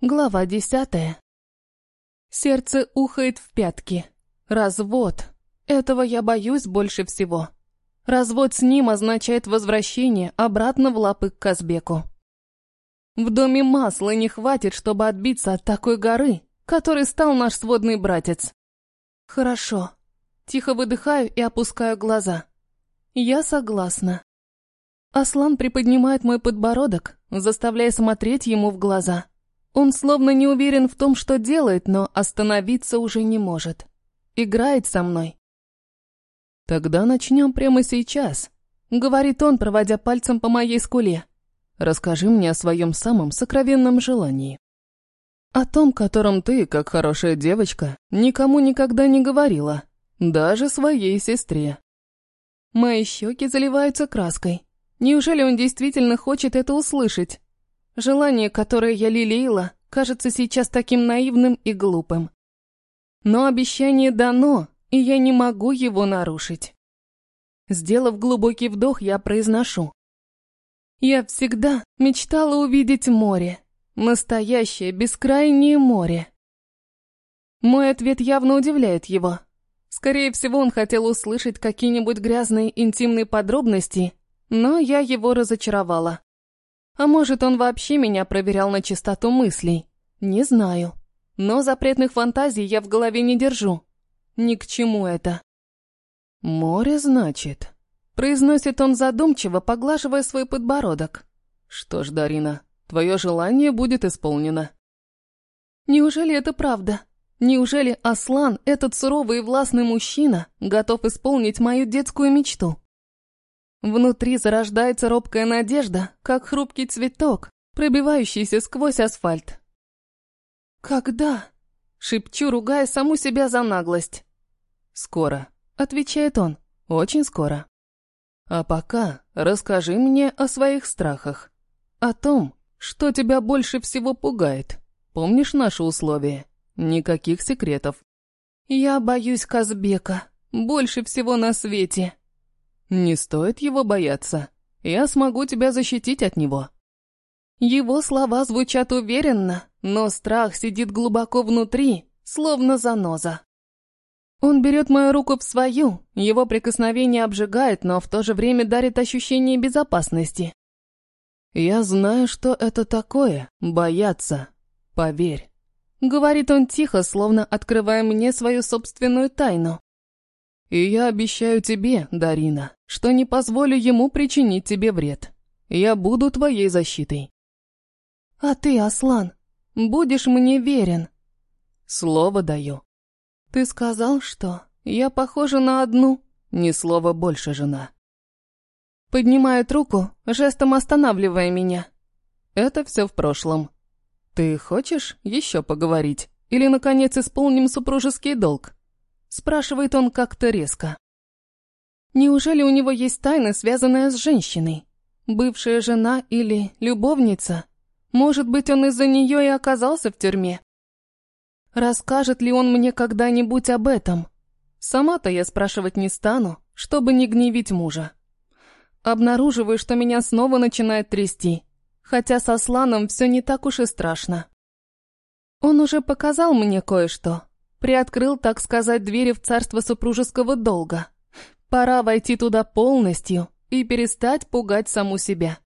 Глава десятая. Сердце ухает в пятки. Развод. Этого я боюсь больше всего. Развод с ним означает возвращение обратно в лапы к Казбеку. В доме масла не хватит, чтобы отбиться от такой горы, который стал наш сводный братец. Хорошо. Тихо выдыхаю и опускаю глаза. Я согласна. Аслан приподнимает мой подбородок, заставляя смотреть ему в глаза. Он словно не уверен в том, что делает, но остановиться уже не может. Играет со мной. «Тогда начнем прямо сейчас», — говорит он, проводя пальцем по моей скуле. «Расскажи мне о своем самом сокровенном желании». «О том, котором ты, как хорошая девочка, никому никогда не говорила, даже своей сестре». Мои щеки заливаются краской. Неужели он действительно хочет это услышать? Желание, которое я лелеяла, кажется сейчас таким наивным и глупым. Но обещание дано, и я не могу его нарушить. Сделав глубокий вдох, я произношу. Я всегда мечтала увидеть море. Настоящее бескрайнее море. Мой ответ явно удивляет его. Скорее всего, он хотел услышать какие-нибудь грязные интимные подробности но я его разочаровала. А может, он вообще меня проверял на чистоту мыслей? Не знаю. Но запретных фантазий я в голове не держу. Ни к чему это. «Море, значит?» Произносит он задумчиво, поглаживая свой подбородок. «Что ж, Дарина, твое желание будет исполнено». Неужели это правда? Неужели Аслан, этот суровый и властный мужчина, готов исполнить мою детскую мечту? Внутри зарождается робкая надежда, как хрупкий цветок, пробивающийся сквозь асфальт. «Когда?» — шепчу, ругая саму себя за наглость. «Скоро», — отвечает он, — «очень скоро». «А пока расскажи мне о своих страхах, о том, что тебя больше всего пугает. Помнишь наши условия? Никаких секретов». «Я боюсь Казбека, больше всего на свете», не стоит его бояться. Я смогу тебя защитить от него. Его слова звучат уверенно, но страх сидит глубоко внутри, словно заноза. Он берет мою руку в свою, его прикосновение обжигает, но в то же время дарит ощущение безопасности. «Я знаю, что это такое — бояться. Поверь». Говорит он тихо, словно открывая мне свою собственную тайну. И я обещаю тебе, Дарина, что не позволю ему причинить тебе вред. Я буду твоей защитой. А ты, Аслан, будешь мне верен? Слово даю. Ты сказал, что я похожа на одну, ни слова больше, жена. Поднимает руку, жестом останавливая меня. Это все в прошлом. Ты хочешь еще поговорить? Или, наконец, исполним супружеский долг? Спрашивает он как-то резко. Неужели у него есть тайна, связанная с женщиной? Бывшая жена или любовница? Может быть, он из-за нее и оказался в тюрьме? Расскажет ли он мне когда-нибудь об этом? Сама-то я спрашивать не стану, чтобы не гневить мужа. Обнаруживаю, что меня снова начинает трясти, хотя со Сланом все не так уж и страшно. Он уже показал мне кое-что, Приоткрыл, так сказать, двери в царство супружеского долга. Пора войти туда полностью и перестать пугать саму себя.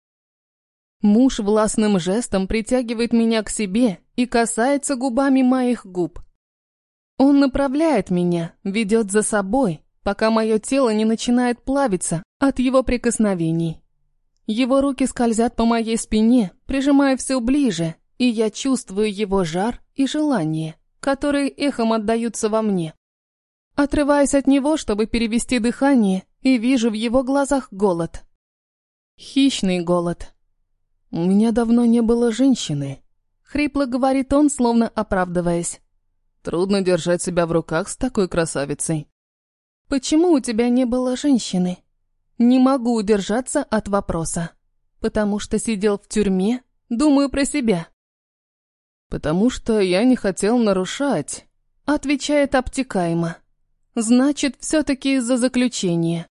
Муж властным жестом притягивает меня к себе и касается губами моих губ. Он направляет меня, ведет за собой, пока мое тело не начинает плавиться от его прикосновений. Его руки скользят по моей спине, прижимая все ближе, и я чувствую его жар и желание которые эхом отдаются во мне. Отрываюсь от него, чтобы перевести дыхание, и вижу в его глазах голод. Хищный голод. «У меня давно не было женщины», — хрипло говорит он, словно оправдываясь. «Трудно держать себя в руках с такой красавицей». «Почему у тебя не было женщины?» Не могу удержаться от вопроса. Потому что сидел в тюрьме, думаю про себя. «Потому что я не хотел нарушать», — отвечает обтекаемо. «Значит, все-таки из-за заключения.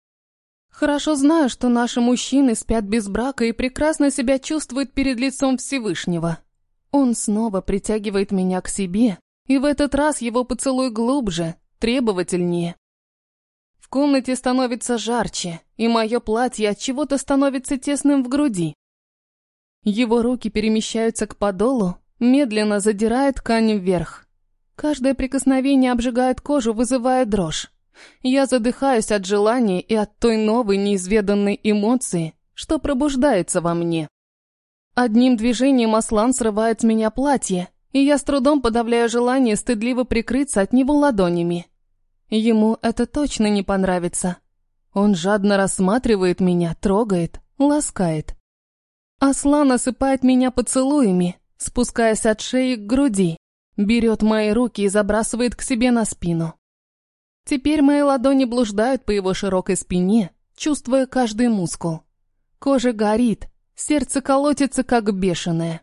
Хорошо знаю, что наши мужчины спят без брака и прекрасно себя чувствуют перед лицом Всевышнего. Он снова притягивает меня к себе, и в этот раз его поцелуй глубже, требовательнее. В комнате становится жарче, и мое платье от чего-то становится тесным в груди. Его руки перемещаются к подолу, медленно задирая ткань вверх. Каждое прикосновение обжигает кожу, вызывая дрожь. Я задыхаюсь от желания и от той новой неизведанной эмоции, что пробуждается во мне. Одним движением Аслан срывает с меня платье, и я с трудом подавляю желание стыдливо прикрыться от него ладонями. Ему это точно не понравится. Он жадно рассматривает меня, трогает, ласкает. Аслан осыпает меня поцелуями, спускаясь от шеи к груди, берет мои руки и забрасывает к себе на спину. Теперь мои ладони блуждают по его широкой спине, чувствуя каждый мускул. Кожа горит, сердце колотится как бешеное.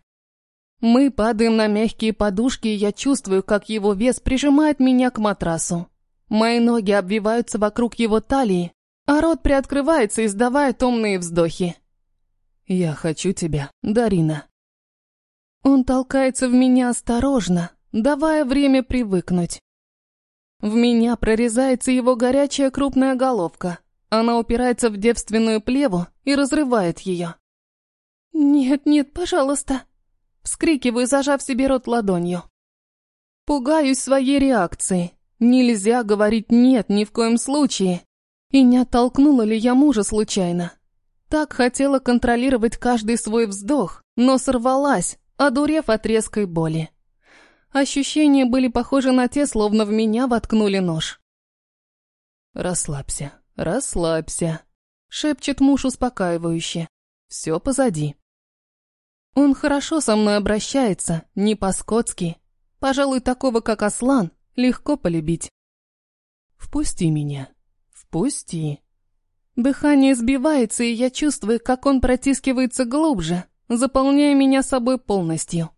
Мы падаем на мягкие подушки, и я чувствую, как его вес прижимает меня к матрасу. Мои ноги обвиваются вокруг его талии, а рот приоткрывается, издавая томные вздохи. «Я хочу тебя, Дарина». Он толкается в меня осторожно, давая время привыкнуть. В меня прорезается его горячая крупная головка. Она упирается в девственную плеву и разрывает ее. «Нет, нет, пожалуйста!» Вскрикиваю, зажав себе рот ладонью. Пугаюсь своей реакции. Нельзя говорить «нет» ни в коем случае. И не оттолкнула ли я мужа случайно? Так хотела контролировать каждый свой вздох, но сорвалась, одурев от резкой боли. Ощущения были похожи на те, словно в меня воткнули нож. «Расслабься, расслабься», — шепчет муж успокаивающе. «Все позади». Он хорошо со мной обращается, не по-скотски. Пожалуй, такого, как Аслан, легко полюбить. «Впусти меня, впусти». Дыхание сбивается, и я чувствую, как он протискивается глубже, заполняя меня собой полностью.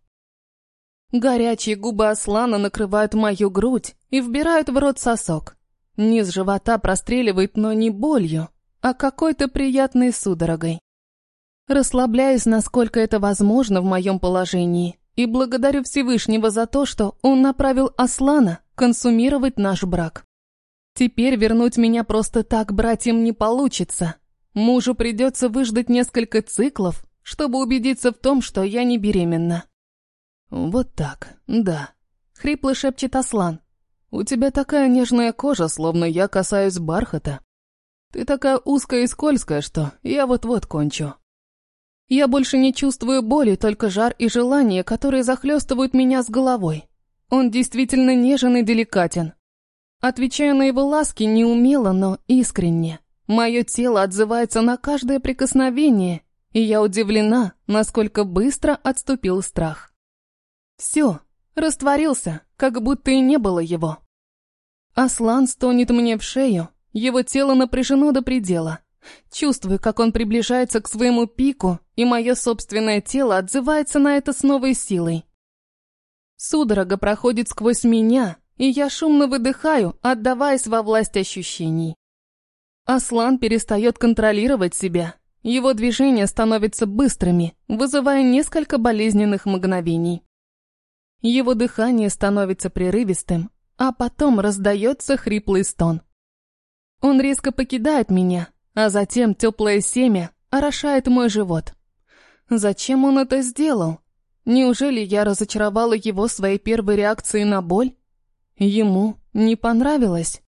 Горячие губы Аслана накрывают мою грудь и вбирают в рот сосок. Низ живота простреливает, но не болью, а какой-то приятной судорогой. Расслабляюсь, насколько это возможно в моем положении, и благодарю Всевышнего за то, что он направил Аслана консумировать наш брак. Теперь вернуть меня просто так братьям не получится. Мужу придется выждать несколько циклов, чтобы убедиться в том, что я не беременна. «Вот так, да», — хрипло шепчет Аслан. «У тебя такая нежная кожа, словно я касаюсь бархата. Ты такая узкая и скользкая, что я вот-вот кончу». Я больше не чувствую боли, только жар и желание, которые захлестывают меня с головой. Он действительно нежен и деликатен. Отвечаю на его ласки неумело, но искренне. Мое тело отзывается на каждое прикосновение, и я удивлена, насколько быстро отступил страх. Все, растворился, как будто и не было его. Аслан стонет мне в шею, его тело напряжено до предела. Чувствую, как он приближается к своему пику, и мое собственное тело отзывается на это с новой силой. Судорога проходит сквозь меня, и я шумно выдыхаю, отдаваясь во власть ощущений. Аслан перестает контролировать себя. Его движения становятся быстрыми, вызывая несколько болезненных мгновений. Его дыхание становится прерывистым, а потом раздается хриплый стон. Он резко покидает меня, а затем теплое семя орошает мой живот. Зачем он это сделал? Неужели я разочаровала его своей первой реакцией на боль? Ему не понравилось.